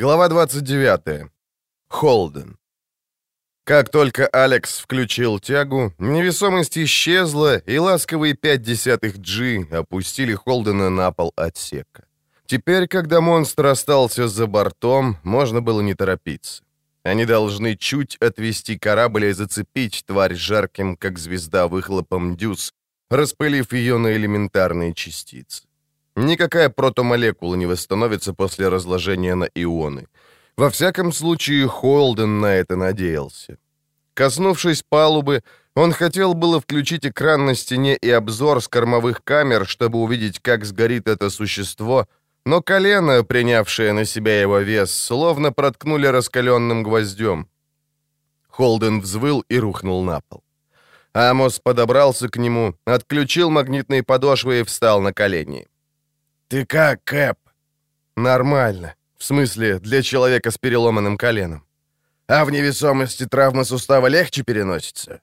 Глава 29. Холден. Как только Алекс включил тягу, невесомость исчезла, и ласковые пять десятых G опустили Холдена на пол отсека. Теперь, когда монстр остался за бортом, можно было не торопиться. Они должны чуть отвести корабль и зацепить тварь жарким, как звезда, выхлопом дюз, распылив ее на элементарные частицы. Никакая протомолекула не восстановится после разложения на ионы. Во всяком случае, Холден на это надеялся. Коснувшись палубы, он хотел было включить экран на стене и обзор с кормовых камер, чтобы увидеть, как сгорит это существо, но колено, принявшее на себя его вес, словно проткнули раскаленным гвоздем. Холден взвыл и рухнул на пол. Амос подобрался к нему, отключил магнитные подошвы и встал на колени. «Ты как, Кэп?» «Нормально. В смысле, для человека с переломанным коленом». «А в невесомости травма сустава легче переносится?»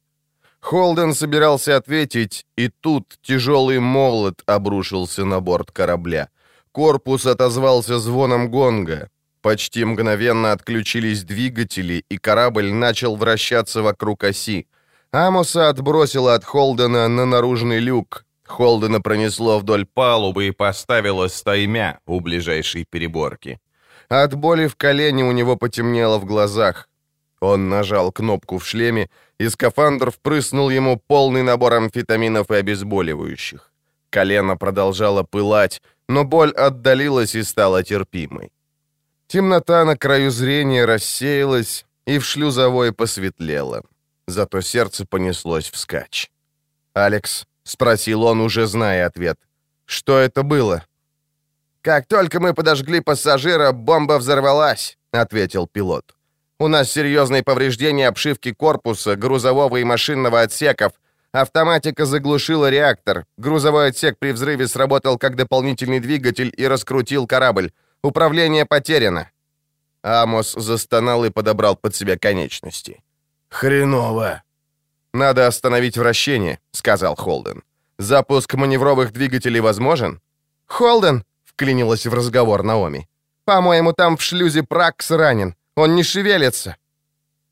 Холден собирался ответить, и тут тяжелый молот обрушился на борт корабля. Корпус отозвался звоном гонга. Почти мгновенно отключились двигатели, и корабль начал вращаться вокруг оси. Амоса отбросило от Холдена на наружный люк, Холдена пронесло вдоль палубы и поставило стоймя у ближайшей переборки. От боли в колене у него потемнело в глазах. Он нажал кнопку в шлеме, и скафандр впрыснул ему полный набор амфетаминов и обезболивающих. Колено продолжало пылать, но боль отдалилась и стала терпимой. Темнота на краю зрения рассеялась, и в шлюзовой посветлело. Зато сердце понеслось вскачь. Алекс — спросил он, уже зная ответ. «Что это было?» «Как только мы подожгли пассажира, бомба взорвалась», — ответил пилот. «У нас серьезные повреждения обшивки корпуса, грузового и машинного отсеков. Автоматика заглушила реактор. Грузовой отсек при взрыве сработал как дополнительный двигатель и раскрутил корабль. Управление потеряно». Амос застонал и подобрал под себя конечности. «Хреново!» «Надо остановить вращение», — сказал Холден. «Запуск маневровых двигателей возможен?» «Холден», — вклинилась в разговор Наоми. «По-моему, там в шлюзе Пракс ранен. Он не шевелится».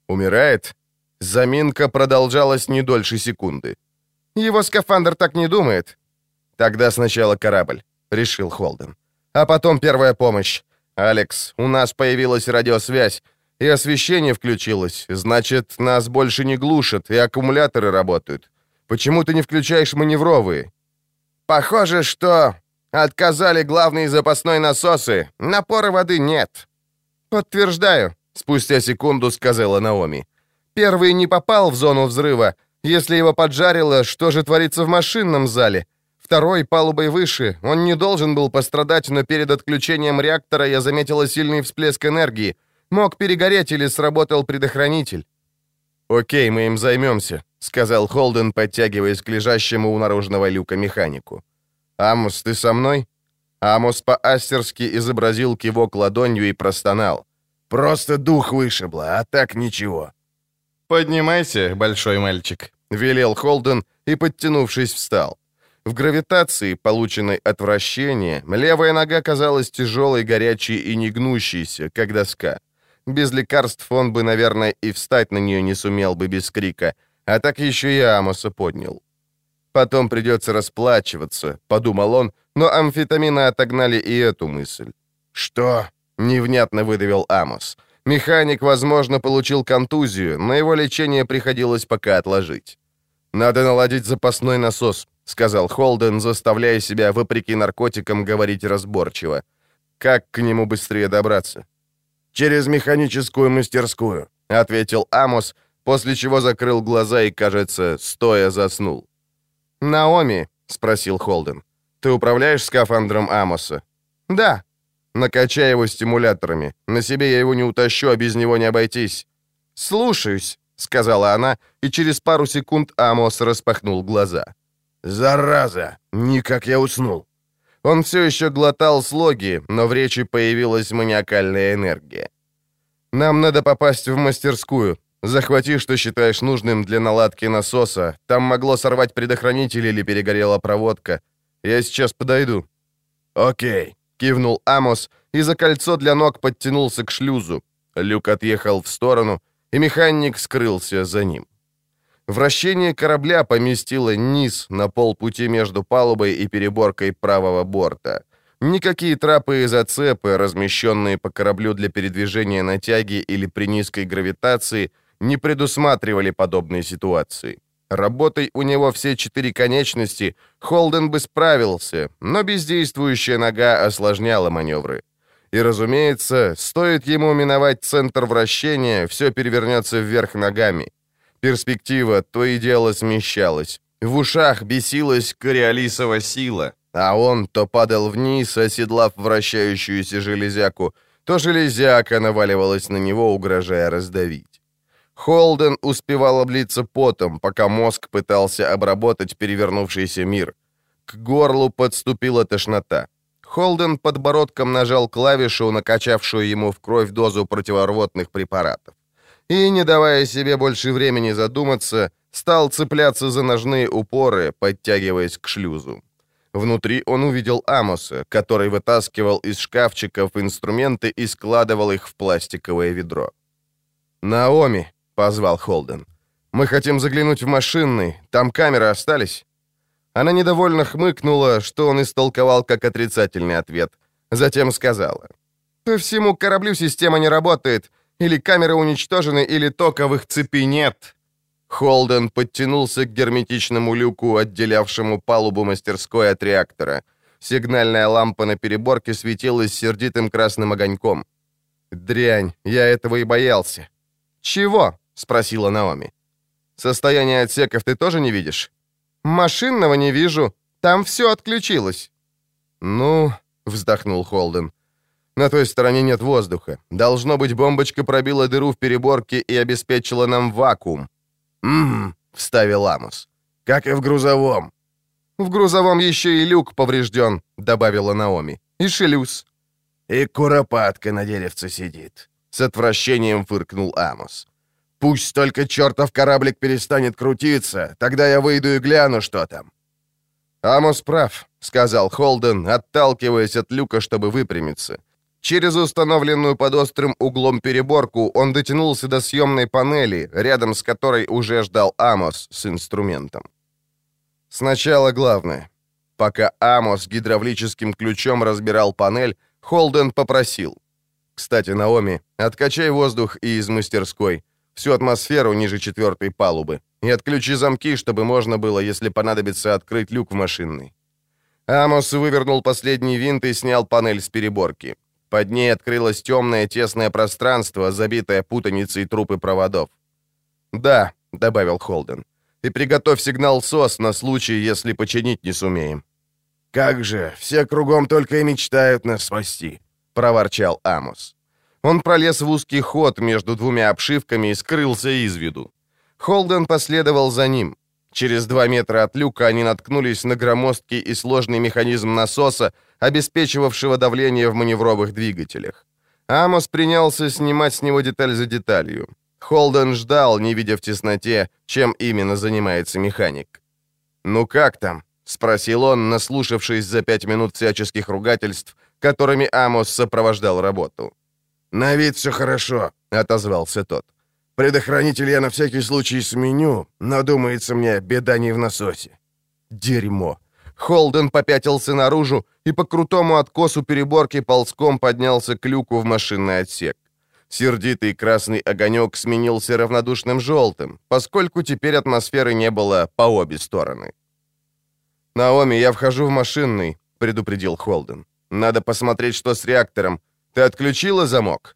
«Умирает?» Заминка продолжалась не дольше секунды. «Его скафандр так не думает». «Тогда сначала корабль», — решил Холден. «А потом первая помощь. Алекс, у нас появилась радиосвязь. И освещение включилось. Значит, нас больше не глушат, и аккумуляторы работают. Почему ты не включаешь маневровые?» «Похоже, что отказали главные запасной насосы. Напора воды нет». «Подтверждаю», — спустя секунду сказала Наоми. «Первый не попал в зону взрыва. Если его поджарило, что же творится в машинном зале? Второй палубой выше. Он не должен был пострадать, но перед отключением реактора я заметила сильный всплеск энергии. Мог перегореть или сработал предохранитель». «Окей, мы им займемся», — сказал Холден, подтягиваясь к лежащему у наружного люка механику. «Амос, ты со мной?» Амос по-астерски изобразил кивок ладонью и простонал. «Просто дух вышибло, а так ничего». «Поднимайся, большой мальчик», — велел Холден и, подтянувшись, встал. В гравитации, полученной от вращения, левая нога казалась тяжелой, горячей и негнущейся, как доска. Без лекарств он бы, наверное, и встать на нее не сумел бы без крика, а так еще и Амоса поднял. Потом придется расплачиваться, подумал он, но амфетамины отогнали и эту мысль. «Что?» — невнятно выдавил Амос. Механик, возможно, получил контузию, но его лечение приходилось пока отложить. «Надо наладить запасной насос», — сказал Холден, заставляя себя, вопреки наркотикам, говорить разборчиво. «Как к нему быстрее добраться?» «Через механическую мастерскую», — ответил Амос, после чего закрыл глаза и, кажется, стоя заснул. «Наоми», — спросил Холден, — «ты управляешь скафандром Амоса?» «Да». «Накачай его стимуляторами. На себе я его не утащу, а без него не обойтись». «Слушаюсь», — сказала она, и через пару секунд Амос распахнул глаза. «Зараза! Никак я уснул!» Он все еще глотал слоги, но в речи появилась маниакальная энергия. «Нам надо попасть в мастерскую. Захвати, что считаешь нужным для наладки насоса. Там могло сорвать предохранитель или перегорела проводка. Я сейчас подойду». «Окей», — кивнул Амос и за кольцо для ног подтянулся к шлюзу. Люк отъехал в сторону, и механик скрылся за ним. Вращение корабля поместило низ на полпути между палубой и переборкой правого борта. Никакие трапы и зацепы, размещенные по кораблю для передвижения на тяге или при низкой гравитации, не предусматривали подобной ситуации. Работой у него все четыре конечности, Холден бы справился, но бездействующая нога осложняла маневры. И, разумеется, стоит ему миновать центр вращения, все перевернется вверх ногами. Перспектива то и дело смещалась. В ушах бесилась кориолисова сила, а он то падал вниз, оседлав вращающуюся железяку, то железяка наваливалась на него, угрожая раздавить. Холден успевал облиться потом, пока мозг пытался обработать перевернувшийся мир. К горлу подступила тошнота. Холден подбородком нажал клавишу, накачавшую ему в кровь дозу противорвотных препаратов. И, не давая себе больше времени задуматься, стал цепляться за ножные упоры, подтягиваясь к шлюзу. Внутри он увидел Амоса, который вытаскивал из шкафчиков инструменты и складывал их в пластиковое ведро. «Наоми», — позвал Холден. «Мы хотим заглянуть в машинный. Там камеры остались?» Она недовольно хмыкнула, что он истолковал как отрицательный ответ. Затем сказала. «По всему кораблю система не работает. Или камеры уничтожены, или их цепи нет». Холден подтянулся к герметичному люку, отделявшему палубу мастерской от реактора. Сигнальная лампа на переборке светилась сердитым красным огоньком. «Дрянь, я этого и боялся». «Чего?» — спросила Наоми. «Состояние отсеков ты тоже не видишь?» «Машинного не вижу. Там все отключилось». «Ну...» — вздохнул Холден. «На той стороне нет воздуха. Должно быть, бомбочка пробила дыру в переборке и обеспечила нам вакуум». «Ммм», — вставил Амос. «Как и в грузовом». «В грузовом еще и люк поврежден», — добавила Наоми. «И шлюз». «И куропатка на деревце сидит», — с отвращением фыркнул Амос. Пусть только чертов кораблик перестанет крутиться, тогда я выйду и гляну, что там». «Амос прав», — сказал Холден, отталкиваясь от люка, чтобы выпрямиться. Через установленную под острым углом переборку он дотянулся до съемной панели, рядом с которой уже ждал Амос с инструментом. Сначала главное. Пока Амос гидравлическим ключом разбирал панель, Холден попросил. «Кстати, Наоми, откачай воздух и из мастерской всю атмосферу ниже четвертой палубы, и отключи замки, чтобы можно было, если понадобится, открыть люк в машинный. Амос вывернул последний винт и снял панель с переборки. Под ней открылось темное тесное пространство, забитое путаницей труп и проводов. «Да», — добавил Холден, — «и приготовь сигнал СОС на случай, если починить не сумеем». «Как же, все кругом только и мечтают нас спасти», — проворчал Амос. Он пролез в узкий ход между двумя обшивками и скрылся из виду. Холден последовал за ним. Через два метра от люка они наткнулись на громоздкий и сложный механизм насоса, обеспечивавшего давление в маневровых двигателях. Амос принялся снимать с него деталь за деталью. Холден ждал, не видя в тесноте, чем именно занимается механик. «Ну как там?» — спросил он, наслушавшись за пять минут всяческих ругательств, которыми Амос сопровождал работу. «На вид все хорошо», — отозвался тот. «Предохранитель я на всякий случай сменю, но, думается мне, беда не в насосе». «Дерьмо». Холден попятился наружу и по крутому откосу переборки ползком поднялся к люку в машинный отсек. Сердитый красный огонек сменился равнодушным желтым, поскольку теперь атмосферы не было по обе стороны. «Наоми, я вхожу в машинный», — предупредил Холден. «Надо посмотреть, что с реактором. Ты отключила замок?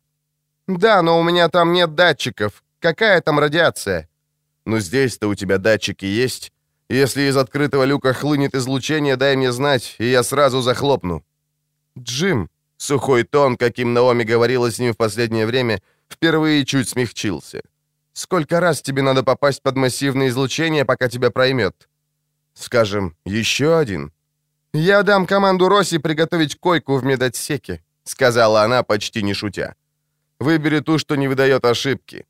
Да, но у меня там нет датчиков. Какая там радиация? Ну здесь-то у тебя датчики есть. Если из открытого люка хлынет излучение, дай мне знать, и я сразу захлопну. Джим, сухой тон, каким Наоми говорила с ним в последнее время, впервые чуть смягчился. Сколько раз тебе надо попасть под массивное излучение, пока тебя проймет? Скажем, еще один. Я дам команду Росси приготовить койку в медотсеке сказала она, почти не шутя. «Выбери ту, что не выдает ошибки».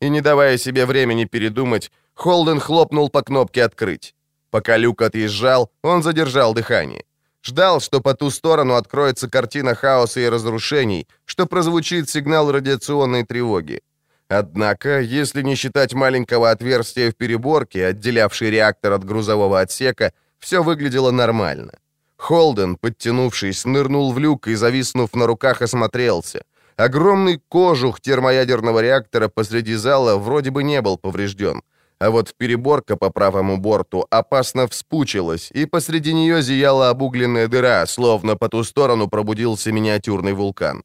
И не давая себе времени передумать, Холден хлопнул по кнопке «Открыть». Пока люк отъезжал, он задержал дыхание. Ждал, что по ту сторону откроется картина хаоса и разрушений, что прозвучит сигнал радиационной тревоги. Однако, если не считать маленького отверстия в переборке, отделявшей реактор от грузового отсека, все выглядело нормально. Холден, подтянувшись, нырнул в люк и, зависнув на руках, осмотрелся. Огромный кожух термоядерного реактора посреди зала вроде бы не был поврежден, а вот переборка по правому борту опасно вспучилась, и посреди нее зияла обугленная дыра, словно по ту сторону пробудился миниатюрный вулкан.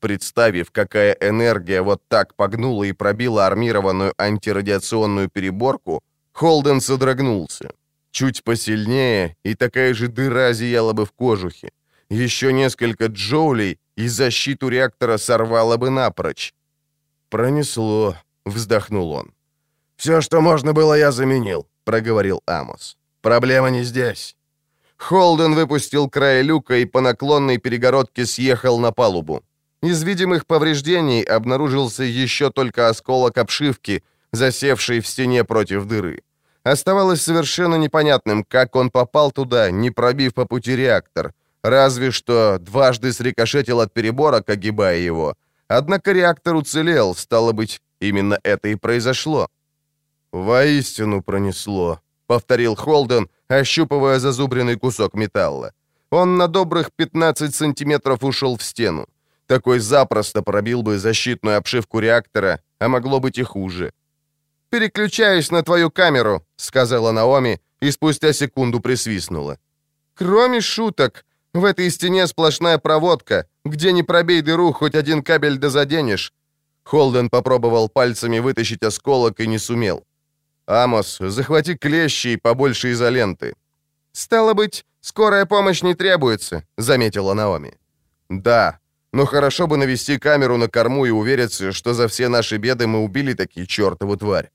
Представив, какая энергия вот так погнула и пробила армированную антирадиационную переборку, Холден содрогнулся. Чуть посильнее, и такая же дыра зияла бы в кожухе. Еще несколько джоулей, и защиту реактора сорвало бы напрочь. «Пронесло», — вздохнул он. «Все, что можно было, я заменил», — проговорил Амос. «Проблема не здесь». Холден выпустил край люка и по наклонной перегородке съехал на палубу. Из видимых повреждений обнаружился еще только осколок обшивки, засевший в стене против дыры. Оставалось совершенно непонятным, как он попал туда, не пробив по пути реактор. Разве что дважды срикошетил от переборок, огибая его. Однако реактор уцелел, стало быть, именно это и произошло. «Воистину пронесло», — повторил Холден, ощупывая зазубренный кусок металла. Он на добрых 15 сантиметров ушел в стену. Такой запросто пробил бы защитную обшивку реактора, а могло быть и хуже. «Переключаюсь на твою камеру», — сказала Наоми и спустя секунду присвистнула. «Кроме шуток, в этой стене сплошная проводка. Где не пробей дыру, хоть один кабель да заденешь». Холден попробовал пальцами вытащить осколок и не сумел. «Амос, захвати клещи и побольше изоленты». «Стало быть, скорая помощь не требуется», — заметила Наоми. «Да, но хорошо бы навести камеру на корму и увериться, что за все наши беды мы убили такие чертову тварь».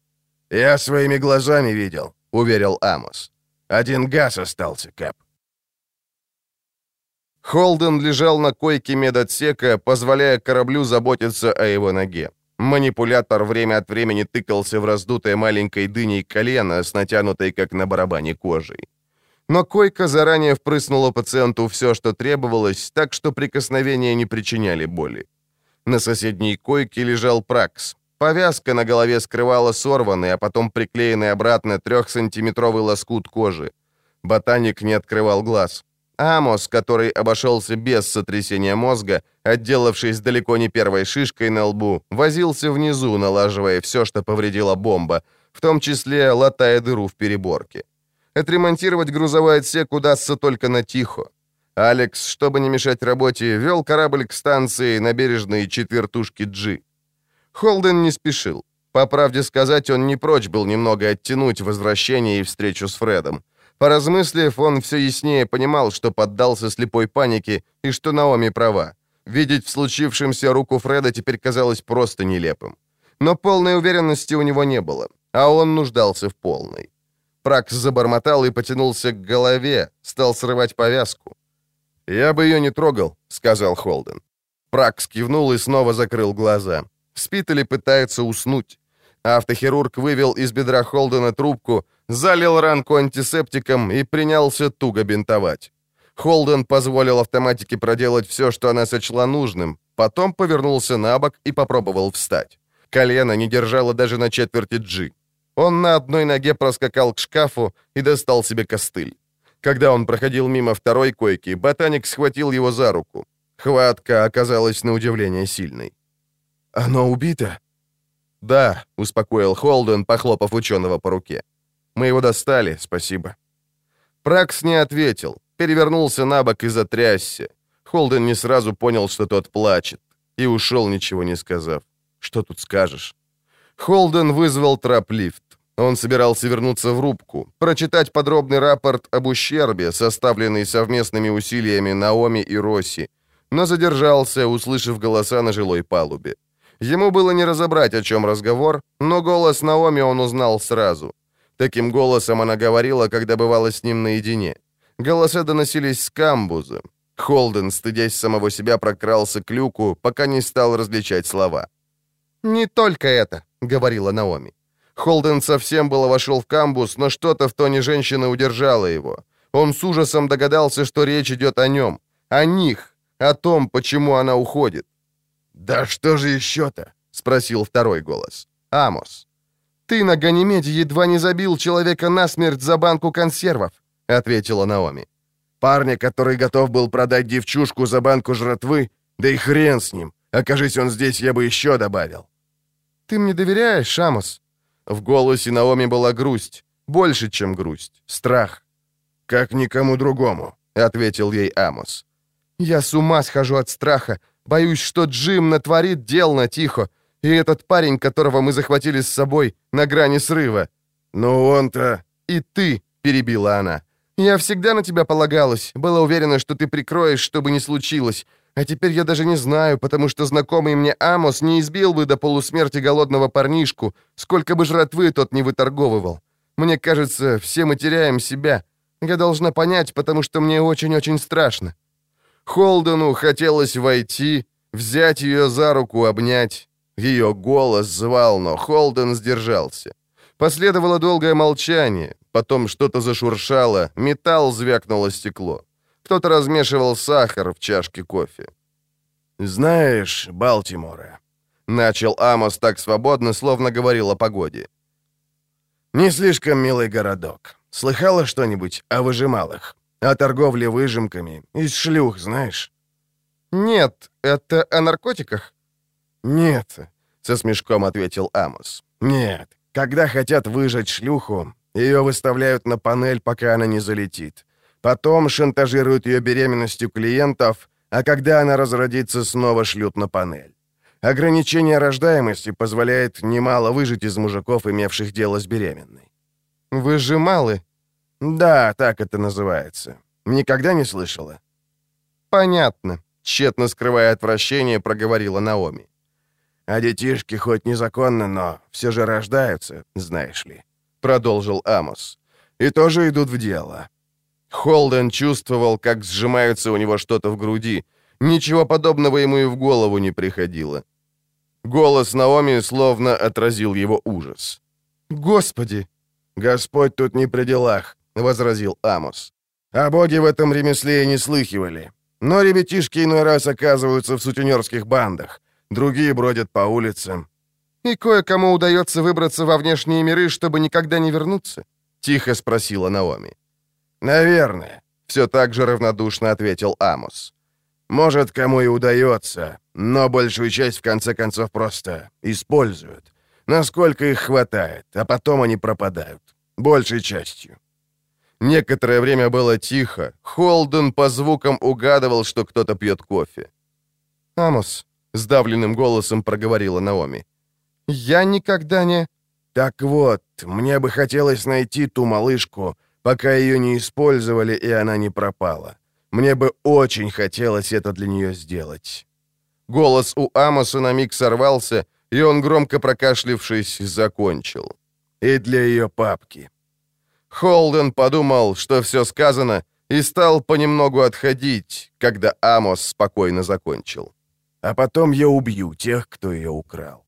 «Я своими глазами видел», — уверил Амос. «Один газ остался, Кэп». Холден лежал на койке медотсека, позволяя кораблю заботиться о его ноге. Манипулятор время от времени тыкался в раздутое маленькой дыней колено с натянутой, как на барабане, кожей. Но койка заранее впрыснула пациенту все, что требовалось, так что прикосновения не причиняли боли. На соседней койке лежал Пракс. Повязка на голове скрывала сорванный, а потом приклеенный обратно трехсантиметровый лоскут кожи. Ботаник не открывал глаз. Амос, который обошелся без сотрясения мозга, отделавшись далеко не первой шишкой на лбу, возился внизу, налаживая все, что повредила бомба, в том числе латая дыру в переборке. Отремонтировать грузовой отсек удастся только на тихо. Алекс, чтобы не мешать работе, вел корабль к станции набережной четвертушки G. Холден не спешил. По правде сказать, он не прочь был немного оттянуть возвращение и встречу с Фредом. Поразмыслив, он все яснее понимал, что поддался слепой панике и что Наоми права. Видеть в случившемся руку Фреда теперь казалось просто нелепым. Но полной уверенности у него не было, а он нуждался в полной. Пракс забормотал и потянулся к голове, стал срывать повязку. «Я бы ее не трогал», — сказал Холден. Пракс кивнул и снова закрыл глаза. Спит или пытается уснуть. Автохирург вывел из бедра Холдена трубку, залил ранку антисептиком и принялся туго бинтовать. Холден позволил автоматике проделать все, что она сочла нужным, потом повернулся на бок и попробовал встать. Колено не держало даже на четверти джи. Он на одной ноге проскакал к шкафу и достал себе костыль. Когда он проходил мимо второй койки, ботаник схватил его за руку. Хватка оказалась на удивление сильной. «Оно убито?» «Да», — успокоил Холден, похлопав ученого по руке. «Мы его достали, спасибо». Пракс не ответил, перевернулся на бок и затрясся. Холден не сразу понял, что тот плачет, и ушел, ничего не сказав. «Что тут скажешь?» Холден вызвал траплифт. Он собирался вернуться в рубку, прочитать подробный рапорт об ущербе, составленный совместными усилиями Наоми и Росси, но задержался, услышав голоса на жилой палубе. Ему было не разобрать, о чем разговор, но голос Наоми он узнал сразу. Таким голосом она говорила, когда бывала с ним наедине. Голоса доносились с камбуза. Холден, стыдясь самого себя, прокрался к люку, пока не стал различать слова. «Не только это», — говорила Наоми. Холден совсем было вошел в камбуз, но что-то в тоне женщины удержало его. Он с ужасом догадался, что речь идет о нем, о них, о том, почему она уходит. «Да что же еще-то?» — спросил второй голос. «Амос». «Ты на Ганимеде едва не забил человека насмерть за банку консервов», — ответила Наоми. «Парня, который готов был продать девчушку за банку жратвы, да и хрен с ним. Окажись он здесь, я бы еще добавил». «Ты мне доверяешь, Амос?» В голосе Наоми была грусть. Больше, чем грусть. Страх. «Как никому другому», — ответил ей Амос. «Я с ума схожу от страха. Боюсь, что Джим натворит дел на тихо, и этот парень, которого мы захватили с собой, на грани срыва». «Ну он-то...» «И ты», — перебила она. «Я всегда на тебя полагалась, была уверена, что ты прикроешь, чтобы не случилось. А теперь я даже не знаю, потому что знакомый мне Амос не избил бы до полусмерти голодного парнишку, сколько бы жратвы тот не выторговывал. Мне кажется, все мы теряем себя. Я должна понять, потому что мне очень-очень страшно». Холдену хотелось войти, взять ее за руку, обнять. Ее голос звал, но Холден сдержался. Последовало долгое молчание, потом что-то зашуршало, металл звякнуло стекло. Кто-то размешивал сахар в чашке кофе. «Знаешь, Балтимора», — начал Амос так свободно, словно говорил о погоде. «Не слишком милый городок. Слыхала что-нибудь о выжималах? О торговле выжимками? Из шлюх, знаешь?» «Нет, это о наркотиках?» «Нет», — со смешком ответил Амос. «Нет, когда хотят выжать шлюху, ее выставляют на панель, пока она не залетит. Потом шантажируют ее беременностью клиентов, а когда она разродится, снова шлют на панель. Ограничение рождаемости позволяет немало выжить из мужиков, имевших дело с беременной. «Выжималы?» «Да, так это называется. Никогда не слышала?» «Понятно», — тщетно скрывая отвращение, проговорила Наоми. «А детишки хоть незаконно, но все же рождаются, знаешь ли», — продолжил Амос. «И тоже идут в дело. Холден чувствовал, как сжимается у него что-то в груди. Ничего подобного ему и в голову не приходило. Голос Наоми словно отразил его ужас. «Господи!» «Господь тут не при делах», — возразил Амос. «А боги в этом ремесле и не слыхивали. Но ребятишки иной раз оказываются в сутенерских бандах. Другие бродят по улицам». «И кое-кому удается выбраться во внешние миры, чтобы никогда не вернуться?» — тихо спросила Наоми. «Наверное», — все так же равнодушно ответил Амос. «Может, кому и удается, но большую часть в конце концов просто используют. Насколько их хватает, а потом они пропадают. Большей частью». Некоторое время было тихо. Холден по звукам угадывал, что кто-то пьет кофе. «Амос», — сдавленным голосом проговорила Наоми, — «я никогда не...» «Так вот, мне бы хотелось найти ту малышку, пока ее не использовали, и она не пропала. Мне бы очень хотелось это для нее сделать». Голос у Амоса на миг сорвался, и он, громко прокашлившись, закончил. «И для ее папки». Холден подумал, что все сказано, и стал понемногу отходить, когда Амос спокойно закончил. «А потом я убью тех, кто ее украл».